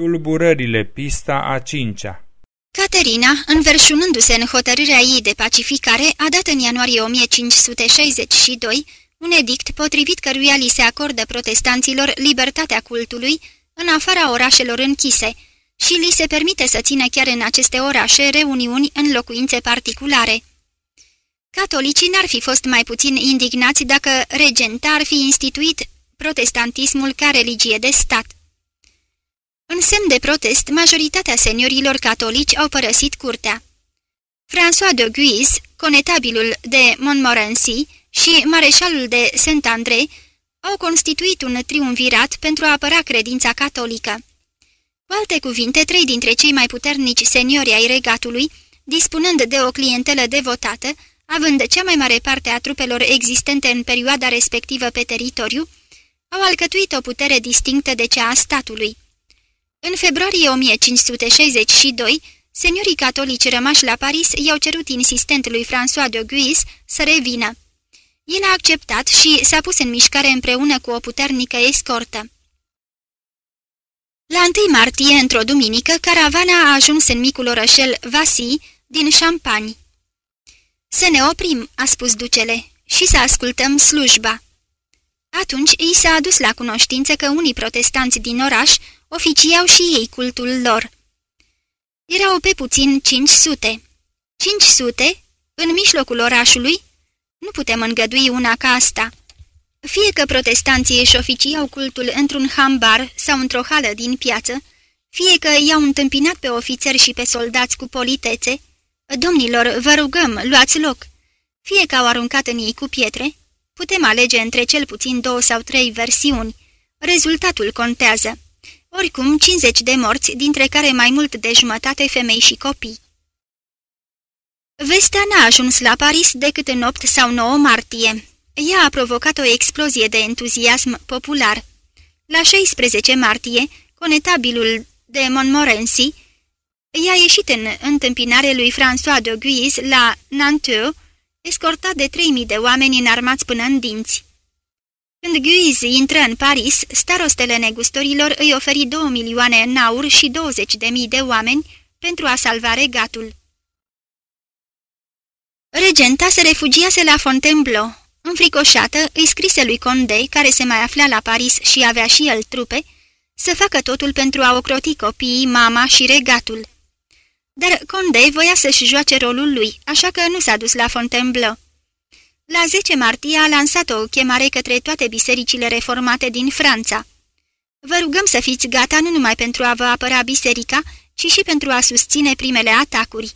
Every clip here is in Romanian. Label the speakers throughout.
Speaker 1: Tulburările, pista a cincea
Speaker 2: Caterina, înverșunându-se în hotărârea ei de pacificare, a dat în ianuarie 1562 un edict potrivit căruia li se acordă protestanților libertatea cultului în afara orașelor închise și li se permite să țină chiar în aceste orașe reuniuni în locuințe particulare. Catolicii n-ar fi fost mai puțin indignați dacă regenta ar fi instituit protestantismul ca religie de stat. În semn de protest, majoritatea seniorilor catolici au părăsit curtea. François de Guise, conetabilul de Montmorency și mareșalul de Saint-André au constituit un triumvirat pentru a apăra credința catolică. Cu alte cuvinte, trei dintre cei mai puternici seniori ai regatului, dispunând de o clientelă devotată, având cea mai mare parte a trupelor existente în perioada respectivă pe teritoriu, au alcătuit o putere distinctă de cea a statului. În februarie 1562, seniorii catolici rămași la Paris i-au cerut insistent lui François de Guise să revină. El a acceptat și s-a pus în mișcare împreună cu o puternică escortă. La 1 martie, într-o duminică, caravana a ajuns în micul orășel Vasi din Champagne. Să ne oprim," a spus ducele, și să ascultăm slujba." Atunci i s-a adus la cunoștință că unii protestanți din oraș oficiau și ei cultul lor. Erau pe puțin 500. 500? În mijlocul orașului? Nu putem îngădui una ca asta. Fie că protestanții își oficiau cultul într-un hambar sau într-o hală din piață, fie că i-au întâmpinat pe ofițeri și pe soldați cu politețe, Domnilor, vă rugăm, luați loc! Fie că au aruncat în ei cu pietre, putem alege între cel puțin două sau trei versiuni. Rezultatul contează. Oricum, 50 de morți, dintre care mai mult de jumătate femei și copii. Vestea n-a ajuns la Paris decât în 8 sau 9 martie. Ea a provocat o explozie de entuziasm popular. La 16 martie, conetabilul de Montmorency i-a ieșit în întâmpinare lui François de Guise la Nantes, escortat de 3000 de oameni înarmați până în dinți. Când Guise intră în Paris, starostele negustorilor îi oferi 2 milioane în aur și 20 de mii de oameni pentru a salva regatul. Regenta se refugiase la Fontainebleau. Înfricoșată, îi scrise lui Condé, care se mai afla la Paris și avea și el trupe, să facă totul pentru a ocroti copiii, mama și regatul. Dar Condé voia să-și joace rolul lui, așa că nu s-a dus la Fontainebleau. La 10 martie a lansat o chemare către toate bisericile reformate din Franța. Vă rugăm să fiți gata nu numai pentru a vă apăra biserica, ci și pentru a susține primele atacuri.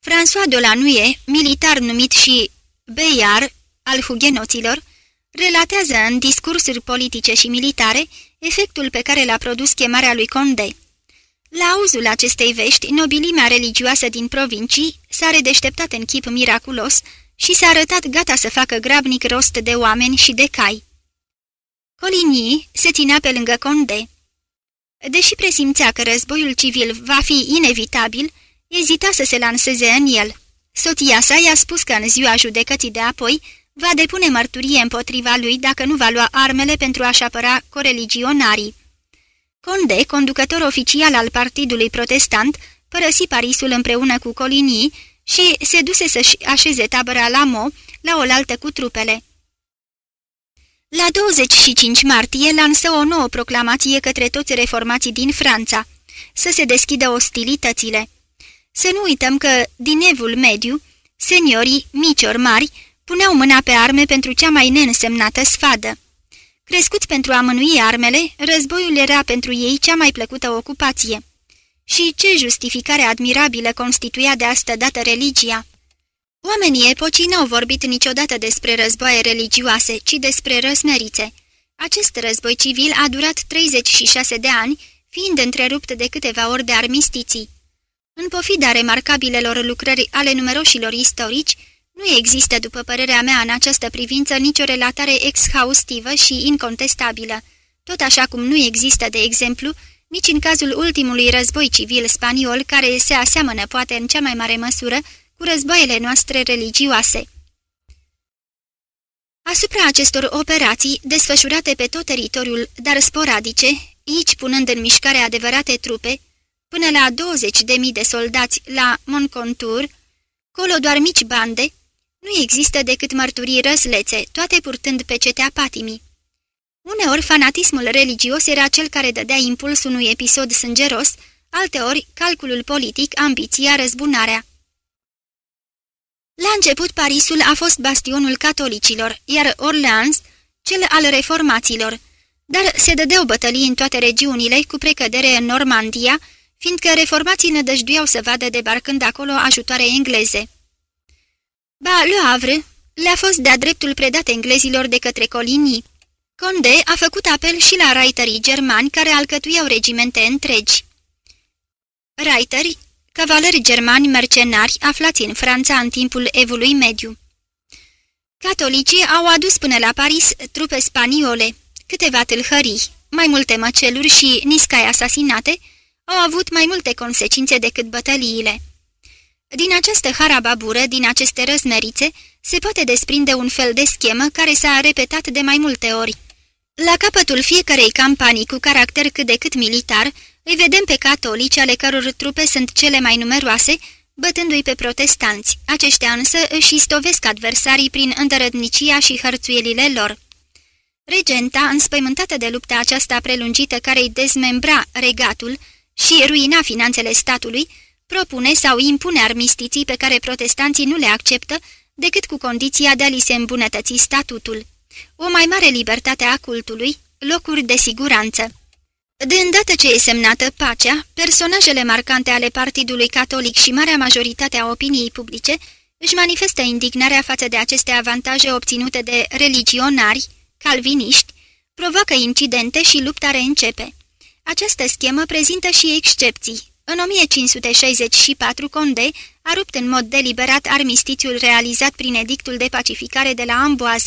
Speaker 2: François Dolanuie, militar numit și Bayard al hugenoților, relatează în discursuri politice și militare efectul pe care l-a produs chemarea lui Condé. La auzul acestei vești, nobilimea religioasă din provincii s-a redeșteptat în chip miraculos și s-a arătat gata să facă grabnic rost de oameni și de cai. Coligny se ținea pe lângă Conde. Deși presimțea că războiul civil va fi inevitabil, ezita să se lanseze în el. Soția sa i-a spus că în ziua judecății de apoi va depune mărturie împotriva lui dacă nu va lua armele pentru a-și apăra coreligionarii. Conde, conducător oficial al Partidului Protestant, părăsi Parisul împreună cu Coligny și se duse să-și așeze tabăra la Mo, la oaltă cu trupele. La 25 martie lansă o nouă proclamație către toți reformații din Franța, să se deschidă ostilitățile. Să nu uităm că, din evul mediu, seniorii, mici ori mari, puneau mâna pe arme pentru cea mai neînsemnată sfadă. Crescuți pentru a mânui armele, războiul era pentru ei cea mai plăcută ocupație. Și ce justificare admirabilă constituia de asta dată religia! Oamenii epocii n-au vorbit niciodată despre războaie religioase, ci despre răsmerițe. Acest război civil a durat 36 de ani, fiind întrerupt de câteva ori de armistiții. În pofida remarcabilelor lucrări ale numeroșilor istorici, nu există, după părerea mea, în această privință nicio relatare exhaustivă și incontestabilă, tot așa cum nu există, de exemplu, nici în cazul ultimului război civil spaniol, care se aseamănă poate în cea mai mare măsură cu războaiele noastre religioase. Asupra acestor operații, desfășurate pe tot teritoriul, dar sporadice, aici punând în mișcare adevărate trupe, până la 20.000 de soldați la Moncontur, colo doar mici bande, nu există decât mărturii răslețe, toate purtând pe cetea patimii. Uneori, fanatismul religios era cel care dădea impuls unui episod sângeros, alteori, calculul politic, ambiția, răzbunarea. La început, Parisul a fost bastionul catolicilor, iar Orleans, cel al reformaților, dar se dădeau bătălii în toate regiunile, cu precădere în Normandia, fiindcă reformații nădăjduiau să vadă debarcând acolo ajutoare engleze. Ba, Le Havre le-a fost de-a dreptul predat englezilor de către Coligny. Conde a făcut apel și la raiterii germani care alcătuiau regimente întregi. Raiteri, cavaleri germani mercenari aflați în Franța în timpul evului mediu. Catolicii au adus până la Paris trupe spaniole, câteva tâlhării, mai multe măceluri și niscai asasinate, au avut mai multe consecințe decât bătăliile. Din această harababură, din aceste răzmerițe, se poate desprinde un fel de schemă care s-a repetat de mai multe ori. La capătul fiecarei campanii cu caracter cât de cât militar, îi vedem pe catolici ale căror trupe sunt cele mai numeroase, bătându-i pe protestanți. Aceștia însă își istovesc adversarii prin îndărădnicia și hărțuielile lor. Regenta, înspăimântată de lupta aceasta prelungită care îi dezmembra regatul și ruina finanțele statului, propune sau impune armistiții pe care protestanții nu le acceptă decât cu condiția de a li se îmbunătăți statutul. O mai mare libertate a cultului, locuri de siguranță. De îndată ce e semnată pacea, personajele marcante ale Partidului Catolic și marea majoritate a opiniei publice își manifestă indignarea față de aceste avantaje obținute de religionari, calviniști, provoacă incidente și lupta reîncepe. Această schemă prezintă și excepții. În 1564, Conde a rupt în mod deliberat armistițiul realizat prin edictul de pacificare de la Amboaz.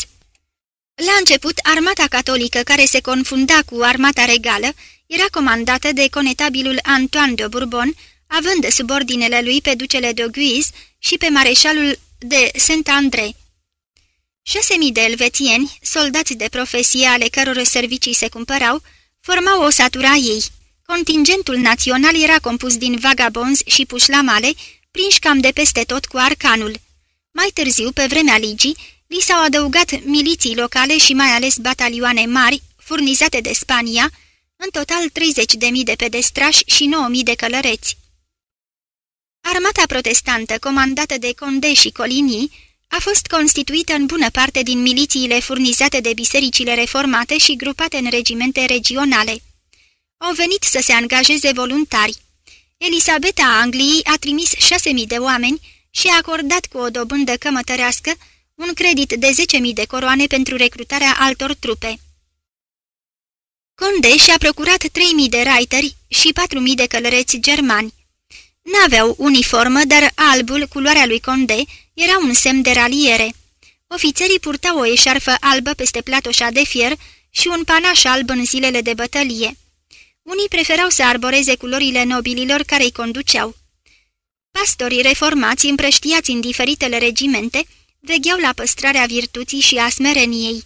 Speaker 2: La început, armata catolică care se confunda cu armata regală era comandată de conetabilul Antoine de Bourbon, având sub ordinele lui pe ducele de Guise și pe mareșalul de Saint-André. Șase mii de elvețieni, soldați de profesie ale căror servicii se cumpărau, formau o satura ei. Contingentul național era compus din vagabonzi și puși la male, prinși cam de peste tot cu arcanul. Mai târziu, pe vremea ligii, li s-au adăugat miliții locale și mai ales batalioane mari, furnizate de Spania, în total 30.000 de pedestrași și 9.000 de călăreți. Armata protestantă, comandată de Conde și Coligny, a fost constituită în bună parte din milițiile furnizate de bisericile reformate și grupate în regimente regionale. Au venit să se angajeze voluntari. Elisabeta Angliei a trimis 6.000 de oameni și a acordat cu o dobândă cămătărească un credit de 10.000 de coroane pentru recrutarea altor trupe. Conde și-a procurat 3.000 de raiteri și 4.000 de călăreți germani. N-aveau uniformă, dar albul, culoarea lui Conde, era un semn de raliere. Ofițerii purtau o eșarfă albă peste platoșa de fier și un panaș alb în zilele de bătălie. Unii preferau să arboreze culorile nobililor care îi conduceau. Pastorii reformați, împrăștiați în diferitele regimente, vegheau la păstrarea virtuții și a smereniei.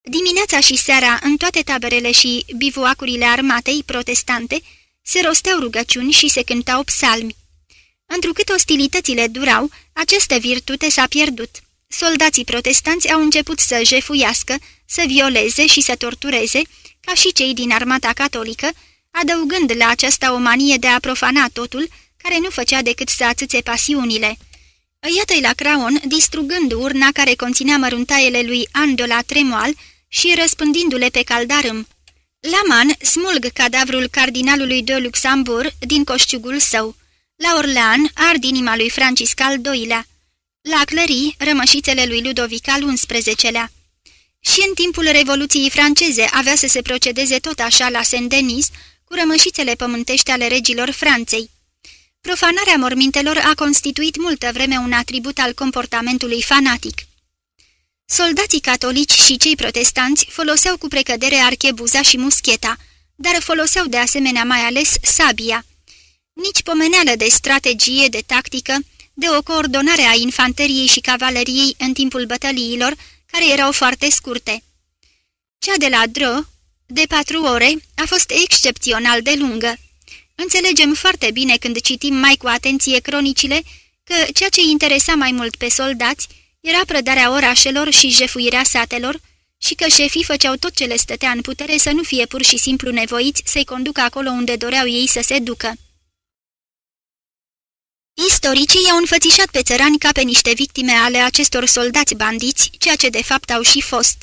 Speaker 2: Dimineața și seara, în toate taberele și bivuacurile armatei protestante, se rosteau rugăciuni și se cântau psalmi. Întrucât ostilitățile durau, aceste virtute s-a pierdut. Soldații protestanți au început să jefuiască, să violeze și să tortureze, ca și cei din armata catolică, adăugând la aceasta o manie de a profana totul, care nu făcea decât să atâțe pasiunile. Iată-i la Craon, distrugând urna care conținea măruntaiele lui Andola Tremoal și răspândindu-le pe caldarâm. Man smulg cadavrul cardinalului de Luxemburg din coșciugul său. La Orlean ard inima lui Francisc al II-lea. La Clării, rămășițele lui Ludovic al XI-lea. Și în timpul Revoluției franceze avea să se procedeze tot așa la Saint-Denis, cu rămășițele pământești ale regilor Franței. Profanarea mormintelor a constituit multă vreme un atribut al comportamentului fanatic. Soldații catolici și cei protestanți foloseau cu precădere archebuza și muscheta, dar foloseau de asemenea mai ales sabia. Nici pomeneală de strategie, de tactică, de o coordonare a infanteriei și cavaleriei în timpul bătăliilor, care erau foarte scurte. Cea de la Dră, de patru ore, a fost excepțional de lungă. Înțelegem foarte bine când citim mai cu atenție cronicile că ceea ce interesa mai mult pe soldați era prădarea orașelor și jefuirea satelor și că șefii făceau tot ce le stătea în putere să nu fie pur și simplu nevoiți să-i conducă acolo unde doreau ei să se ducă. Istoricii i-au înfățișat pe țărani ca pe niște victime ale acestor soldați bandiți, ceea ce de fapt au și fost.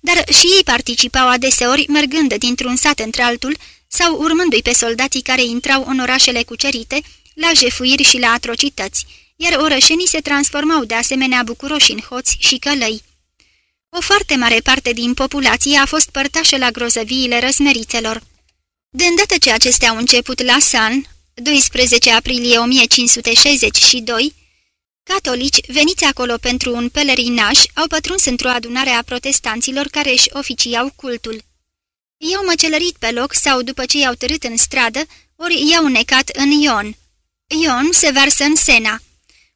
Speaker 2: Dar și ei participau adeseori, mergând dintr-un sat într-altul sau urmându-i pe soldații care intrau în orașele cucerite, la jefuiri și la atrocități, iar orășenii se transformau de asemenea bucuroși în hoți și călăi. O foarte mare parte din populație a fost părtașă la grozăviile răsmerițelor. De îndată ce acestea au început la San, 12 aprilie 1562, catolici veniți acolo pentru un pelerinaj au pătruns într-o adunare a protestanților care își oficiau cultul. I-au măcelărit pe loc sau după ce i-au târât în stradă, ori i-au necat în Ion. Ion se varsă în Sena.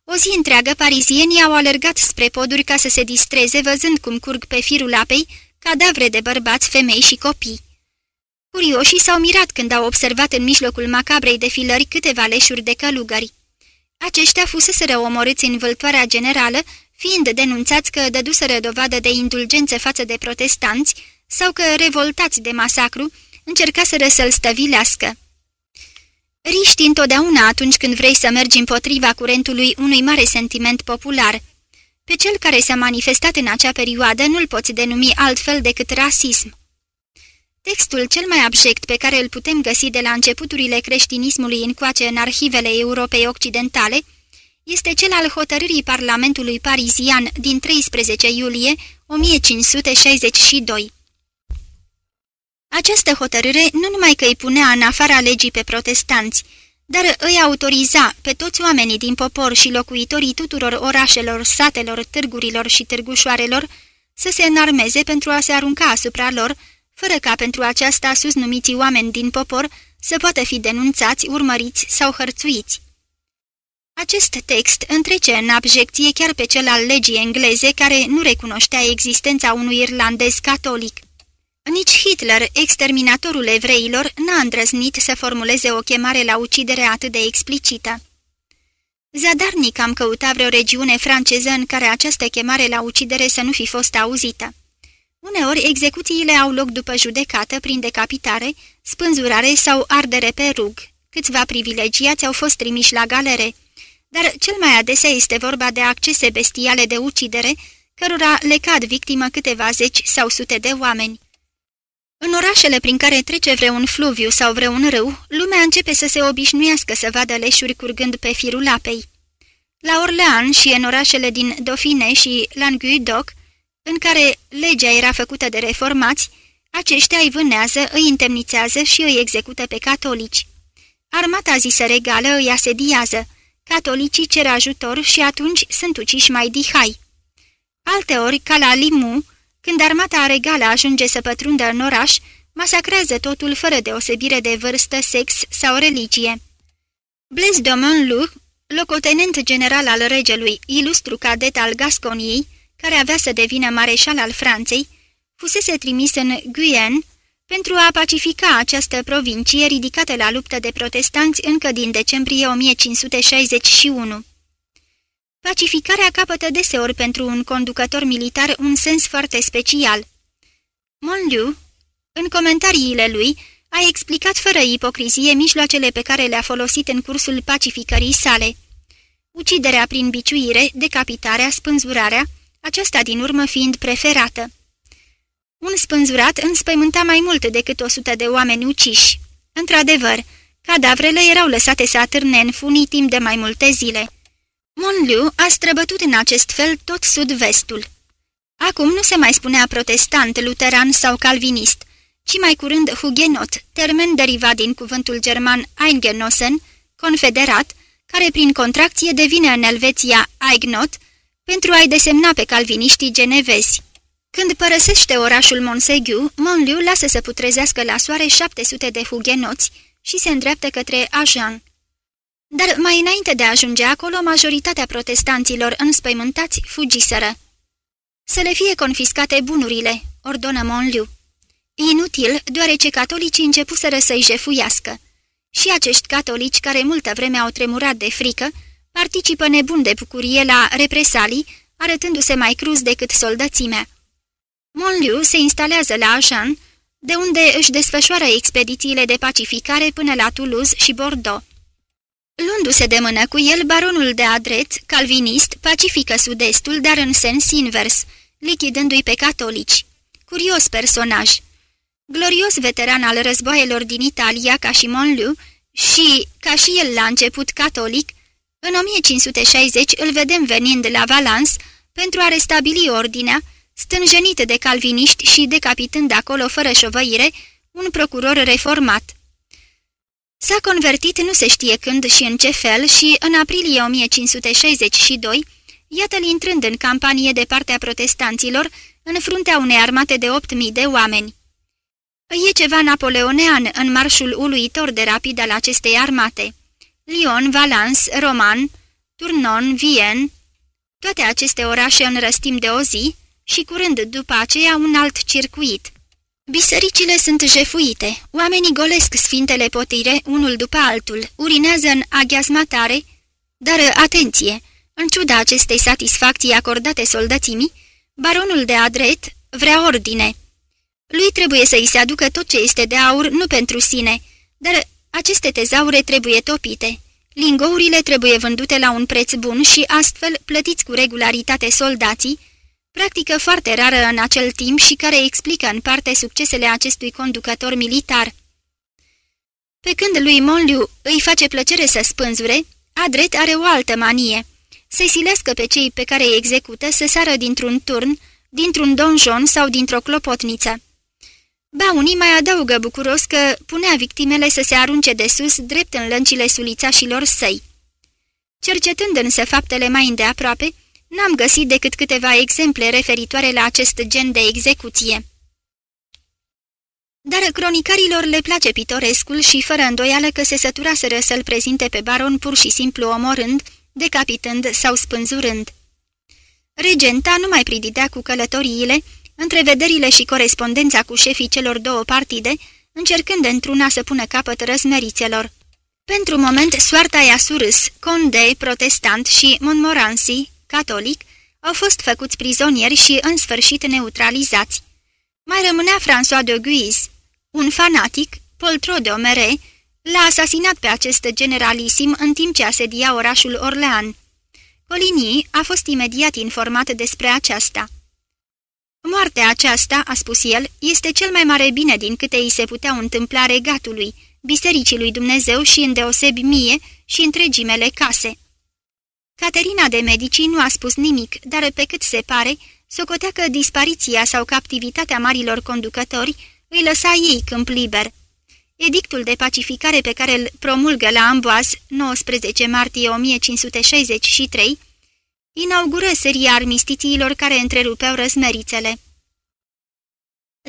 Speaker 2: O zi întreagă parizienii au alergat spre poduri ca să se distreze văzând cum curg pe firul apei cadavre de bărbați, femei și copii. Curioșii s-au mirat când au observat în mijlocul macabrei defilări câteva leșuri de călugări. Aceștia fuseseră omorâți în vâltoarea generală, fiind denunțați că dăduseră dovadă de indulgență față de protestanți sau că, revoltați de masacru, încercaseră să-l stăvilească. Riști întotdeauna atunci când vrei să mergi împotriva curentului unui mare sentiment popular. Pe cel care s-a manifestat în acea perioadă nu-l poți denumi altfel decât rasism. Textul cel mai abject pe care îl putem găsi de la începuturile creștinismului încoace în arhivele Europei Occidentale este cel al hotărârii Parlamentului Parizian din 13 iulie 1562. Această hotărâre nu numai că îi punea în afara legii pe protestanți, dar îi autoriza pe toți oamenii din popor și locuitorii tuturor orașelor, satelor, târgurilor și târgușoarelor să se înarmeze pentru a se arunca asupra lor, fără ca pentru aceasta sus numiții oameni din popor să poată fi denunțați, urmăriți sau hărțuiți. Acest text întrece în abjecție chiar pe cel al legii engleze care nu recunoștea existența unui irlandez catolic. Nici Hitler, exterminatorul evreilor, n-a îndrăznit să formuleze o chemare la ucidere atât de explicită. Zadarnic am căutat vreo regiune franceză în care această chemare la ucidere să nu fi fost auzită. Uneori, execuțiile au loc după judecată, prin decapitare, spânzurare sau ardere pe rug. Câțiva privilegiați au fost trimiși la galere, dar cel mai adesea este vorba de accese bestiale de ucidere, cărora le cad victimă câteva zeci sau sute de oameni. În orașele prin care trece vreun fluviu sau vreun râu, lumea începe să se obișnuiască să vadă leșuri curgând pe firul apei. La Orlean și în orașele din Dauphine și Languedoc, în care legea era făcută de reformați, aceștia îi vânează, îi întemnițează și îi execută pe catolici. Armata zisă regală îi asediază, catolicii cer ajutor și atunci sunt uciși mai dihai. Alteori, ca la Limu, când armata regală ajunge să pătrundă în oraș, masacrează totul fără deosebire de vârstă, sex sau religie. Blaise Domonlu, locotenent general al regelui, ilustru cadet al Gasconiei, care avea să devină mareșal al Franței, fusese trimis în Guyenne pentru a pacifica această provincie ridicată la luptă de protestanți încă din decembrie 1561. Pacificarea capătă deseori pentru un conducător militar un sens foarte special. Monliu, în comentariile lui, a explicat fără ipocrizie mijloacele pe care le-a folosit în cursul pacificării sale. Uciderea prin biciuire, decapitarea, spânzurarea, aceasta din urmă fiind preferată. Un spânzurat înspăimânta mai mult decât o sută de oameni uciși. Într-adevăr, cadavrele erau lăsate să atârne în funii timp de mai multe zile. Monliu a străbătut în acest fel tot sud-vestul. Acum nu se mai spunea protestant, luteran sau calvinist, ci mai curând hugenot, termen derivat din cuvântul german Eingenossen, confederat, care prin contracție devine în Elveția Aignot, pentru a-i desemna pe calviniștii genevezi. Când părăsește orașul Monsegiu, Monliu lasă să putrezească la soare 700 de hugenoți și se îndreaptă către Ajan. Dar mai înainte de a ajunge acolo, majoritatea protestanților înspăimântați fugiseră. Să le fie confiscate bunurile, ordonă Monliu. Inutil, deoarece catolicii începuseră să-i jefuiască. Și acești catolici, care multă vreme au tremurat de frică, participă nebun de bucurie la represalii, arătându-se mai cruz decât soldățimea. Monliu se instalează la Agen, de unde își desfășoară expedițiile de pacificare până la Toulouse și Bordeaux. Luându-se de mână cu el, baronul de Adret, calvinist, pacifică sud-estul, dar în sens invers, lichidându-i pe catolici. Curios personaj. Glorios veteran al războaielor din Italia, ca și Monliu, și, ca și el la început catolic, în 1560 îl vedem venind la Valence pentru a restabili ordinea, stânjenit de calviniști și decapitând acolo fără șovăire un procuror reformat. S-a convertit nu se știe când și în ce fel și în aprilie 1562, iată-l intrând în campanie de partea protestanților în fruntea unei armate de 8.000 de oameni. E ceva napoleonean în marșul uluitor de rapid al acestei armate. Lyon, Valence, Roman, Tournon, Vienne, toate aceste orașe în răstim de o zi și curând după aceea un alt circuit. Bisericile sunt jefuite, oamenii golesc sfintele potire unul după altul, urinează în aghiazmatare, dar atenție, în ciuda acestei satisfacții acordate soldățimii, baronul de Adret vrea ordine. Lui trebuie să îi se aducă tot ce este de aur, nu pentru sine, dar aceste tezaure trebuie topite. Lingourile trebuie vândute la un preț bun și astfel plătiți cu regularitate soldații, practică foarte rară în acel timp și care explică în parte succesele acestui conducător militar. Pe când lui Monliu îi face plăcere să spânzure, Adret are o altă manie, să-i silească pe cei pe care îi execută să sară dintr-un turn, dintr-un donjon sau dintr-o clopotniță. Ba, unii mai adaugă bucuros că punea victimele să se arunce de sus, drept în lăncile sulițașilor săi. Cercetând însă faptele mai îndeaproape, n-am găsit decât câteva exemple referitoare la acest gen de execuție. Dar cronicarilor le place pitorescul și fără îndoială că se săturaseră să-l prezinte pe baron pur și simplu omorând, decapitând sau spânzurând. Regenta nu mai prididea cu călătoriile, întrevederile și corespondența cu șefii celor două partide, încercând într-una să pună capăt răzmerițelor. Pentru moment, soarta i-a surâs, Condé, protestant, și Montmorency, catolic, au fost făcuți prizonieri și, în sfârșit, neutralizați. Mai rămânea François de Guise, un fanatic, Poltro de Omere, l-a asasinat pe acest generalisim în timp ce asedia orașul Orlean. Coligny a fost imediat informat despre aceasta. Moartea aceasta, a spus el, este cel mai mare bine din câte îi se putea întâmpla regatului, bisericii lui Dumnezeu și îndeosebi mie și întregii mele case. Caterina de Medici nu a spus nimic, dar pe cât se pare, socotea că dispariția sau captivitatea marilor conducători îi lăsa ei câmp liber. Edictul de pacificare pe care îl promulgă la Amboaz, 19 martie 1563, inaugură seria armistițiilor care întrerupeau răzmerițele.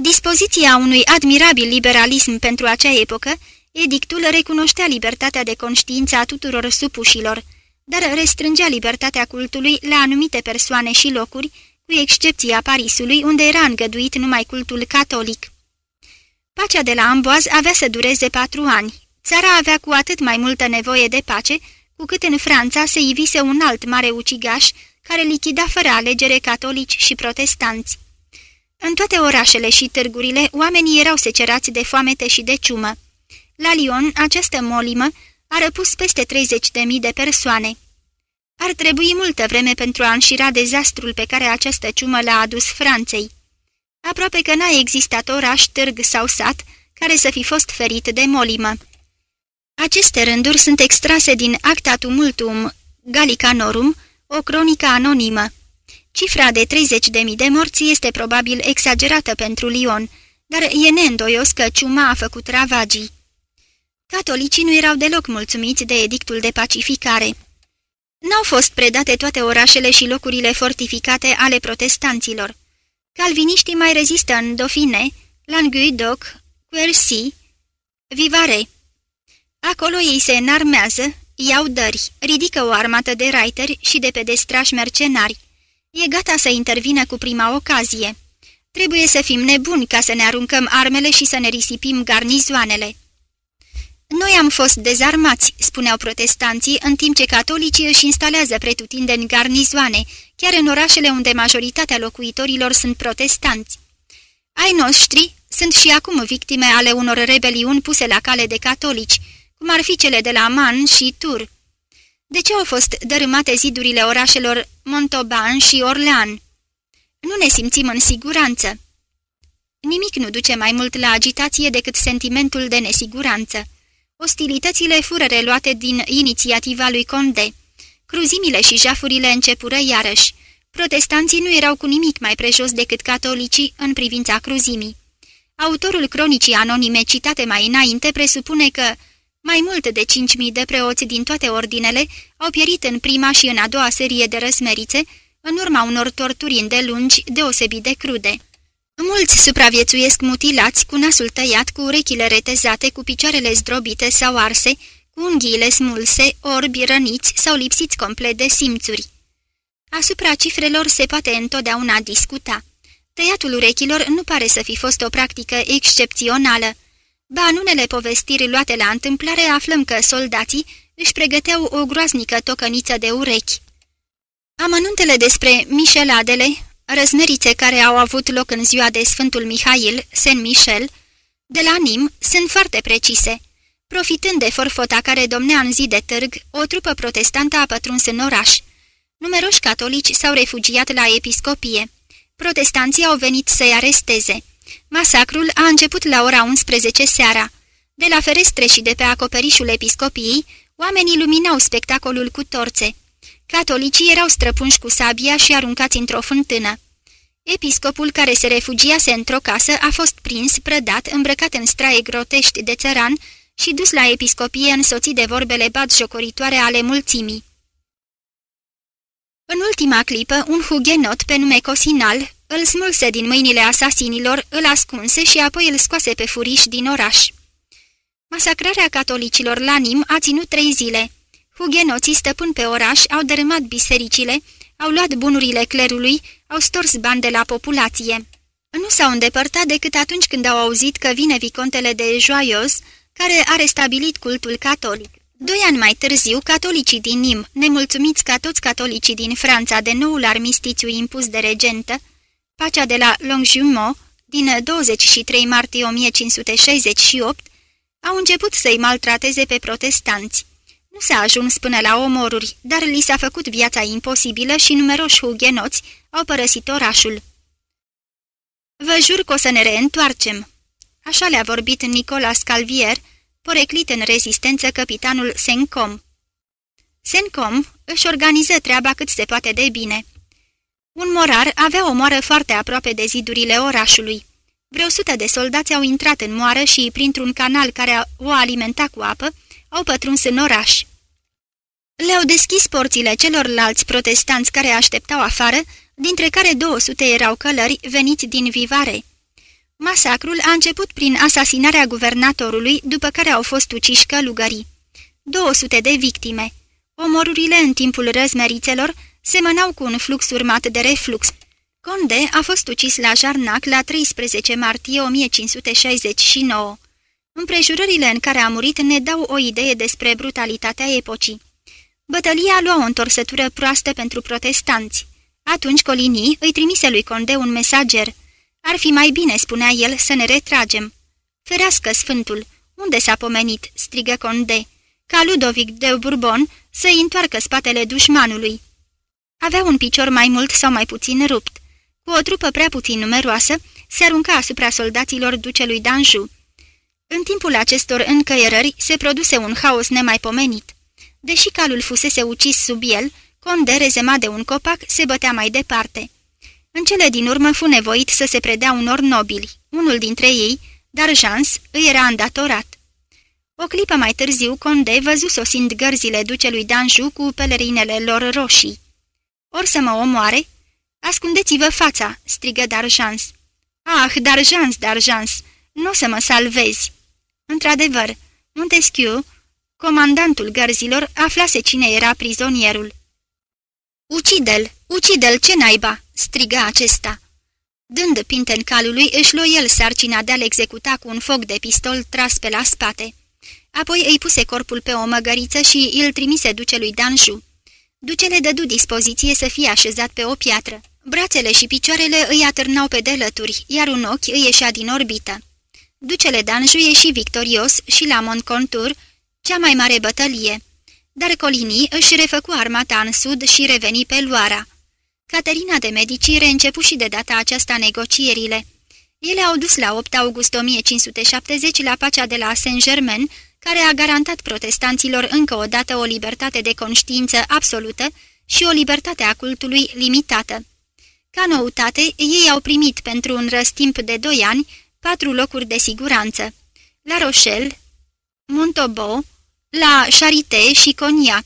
Speaker 2: Dispoziția unui admirabil liberalism pentru acea epocă, edictul recunoștea libertatea de conștiință a tuturor supușilor, dar restrângea libertatea cultului la anumite persoane și locuri, cu excepția Parisului, unde era îngăduit numai cultul catolic. Pacea de la Amboaz avea să dureze patru ani. Țara avea cu atât mai multă nevoie de pace, cu cât în Franța se ivise un alt mare ucigaș care lichida fără alegere catolici și protestanți. În toate orașele și târgurile, oamenii erau secerați de foamete și de ciumă. La Lyon, această molimă a răpus peste 30.000 de persoane. Ar trebui multă vreme pentru a înșira dezastrul pe care această ciumă l-a adus Franței. Aproape că n-a existat oraș, târg sau sat care să fi fost ferit de molimă. Aceste rânduri sunt extrase din Acta Tumultum Gallicanorum, o cronică anonimă. Cifra de 30.000 de morți este probabil exagerată pentru Lyon, dar e neîndoios că ciuma a făcut ravagii. Catolicii nu erau deloc mulțumiți de edictul de pacificare. N-au fost predate toate orașele și locurile fortificate ale protestanților. Calviniștii mai rezistă în Dauphine, Languedoc, Quercy, Vivare. Acolo ei se înarmează, iau dări, ridică o armată de raiteri și de pedestrași mercenari. E gata să intervină cu prima ocazie. Trebuie să fim nebuni ca să ne aruncăm armele și să ne risipim garnizoanele." Noi am fost dezarmați," spuneau protestanții, în timp ce catolicii își instalează pretutindeni garnizoane, chiar în orașele unde majoritatea locuitorilor sunt protestanți. Ai noștri sunt și acum victime ale unor rebeliuni puse la cale de catolici, cum ar fi cele de la Man și Tur. De ce au fost dărâmate zidurile orașelor Montauban și Orlean? Nu ne simțim în siguranță. Nimic nu duce mai mult la agitație decât sentimentul de nesiguranță. Ostilitățile fură reluate din inițiativa lui Conde. Cruzimile și jafurile începură iarăși. Protestanții nu erau cu nimic mai prejos decât catolicii în privința cruzimii. Autorul cronicii anonime citate mai înainte presupune că mai mult de 5.000 de preoți din toate ordinele au pierit în prima și în a doua serie de răsmerițe, în urma unor torturi îndelungi deosebit de crude. Mulți supraviețuiesc mutilați, cu nasul tăiat, cu urechile retezate, cu picioarele zdrobite sau arse, cu unghiile smulse, orbi, răniți sau lipsiți complet de simțuri. Asupra cifrelor se poate întotdeauna discuta. Tăiatul urechilor nu pare să fi fost o practică excepțională. Ba, în unele povestiri luate la întâmplare aflăm că soldații își pregăteau o groaznică tocăniță de urechi. Amănuntele despre mișeladele, răznărițe care au avut loc în ziua de Sfântul Mihail, Saint-Michel, de la Nim, sunt foarte precise. Profitând de forfota care domnea în zi de târg, o trupă protestantă a pătruns în oraș. Numeroși catolici s-au refugiat la episcopie. Protestanții au venit să-i aresteze. Masacrul a început la ora 11 seara. De la ferestre și de pe acoperișul episcopiei, oamenii luminau spectacolul cu torțe. Catolicii erau străpunși cu sabia și aruncați într-o fântână. Episcopul care se refugiase într-o casă a fost prins, prădat, îmbrăcat în straie grotești de țăran și dus la episcopie însoțit de vorbele jocoritoare ale mulțimii. În ultima clipă, un hugenot pe nume Cosinal îl smulse din mâinile asasinilor, îl ascunse și apoi îl scoase pe furiș din oraș. Masacrarea catolicilor la Nim a ținut trei zile. Hugenoții stăpân pe oraș au dărâmat bisericile, au luat bunurile clerului, au stors bani de la populație. Nu s-au îndepărtat decât atunci când au auzit că vine vicontele de Joios, care a restabilit cultul catolic. Doi ani mai târziu, catolicii din Nim, nemulțumiți ca toți catolicii din Franța de noul armistițiu impus de regentă, pacea de la Longjumeau, din 23 martie 1568, au început să-i maltrateze pe protestanți. Nu s-a ajuns până la omoruri, dar li s-a făcut viața imposibilă și numeroși hugenoți au părăsit orașul. Vă jur că o să ne reîntoarcem. Așa le-a vorbit Nicolas Calvier, poreclit în rezistență capitanul Sencom. Sencom își organiză treaba cât se poate de bine. Un morar avea o moară foarte aproape de zidurile orașului. Vreo sută de soldați au intrat în moară și, printr-un canal care o alimenta cu apă, au pătruns în oraș. Le-au deschis porțile celorlalți protestanți care așteptau afară, dintre care 200 erau călări veniți din Vivare. Masacrul a început prin asasinarea guvernatorului, după care au fost uciși călugării. 200 de victime. Omorurile în timpul răzmerițelor semănau cu un flux urmat de reflux. Conde a fost ucis la Jarnac la 13 martie 1569. Împrejurările în care a murit ne dau o idee despre brutalitatea epocii. Bătălia lua o întorsătură proastă pentru protestanți. Atunci Coligny îi trimise lui Conde un mesager. Ar fi mai bine, spunea el, să ne retragem. Ferească sfântul! Unde s-a pomenit?" strigă Conde. Ca Ludovic de Bourbon să-i întoarcă spatele dușmanului. Avea un picior mai mult sau mai puțin rupt. Cu o trupă prea puțin numeroasă, se arunca asupra soldaților ducelui Danjou. În timpul acestor încăierări se produse un haos nemaipomenit. Deși calul fusese ucis sub el, Conde, rezema de un copac, se bătea mai departe. În cele din urmă fu nevoit să se predea unor nobili. Unul dintre ei, dar Jans, îi era îndatorat. O clipă mai târziu, Conde văzu sosind gărzile ducelui Danju cu pelerinele lor roșii. Or să mă omoare? Ascundeți-vă fața!" strigă Darjans. Ah, Darjans, Darjans, nu o să mă salvezi!" Într-adevăr, Montesquieu, comandantul gărzilor, aflase cine era prizonierul. Ucide-l! Ucide-l, ce naiba!" striga acesta. Dând pinten calului, își luă el sarcina de a-l executa cu un foc de pistol tras pe la spate. Apoi îi puse corpul pe o măgăriță și îl trimise ducelui Danju. Ducele dădu dispoziție să fie așezat pe o piatră. Brațele și picioarele îi atârnau pe delături, iar un ochi îi ieșea din orbită. Ducele Danju ieși victorios și la Montcontur, cea mai mare bătălie. Dar Colini își refăcu armata în sud și reveni pe Luara. Caterina de Medici reîncepu și de data aceasta negocierile. Ele au dus la 8 august 1570 la pacea de la Saint-Germain, care a garantat protestanților încă o dată o libertate de conștiință absolută și o libertate a cultului limitată. Ca noutate, ei au primit pentru un răstimp de doi ani patru locuri de siguranță. La Rochelle, Montauban, la Charité și Cognac.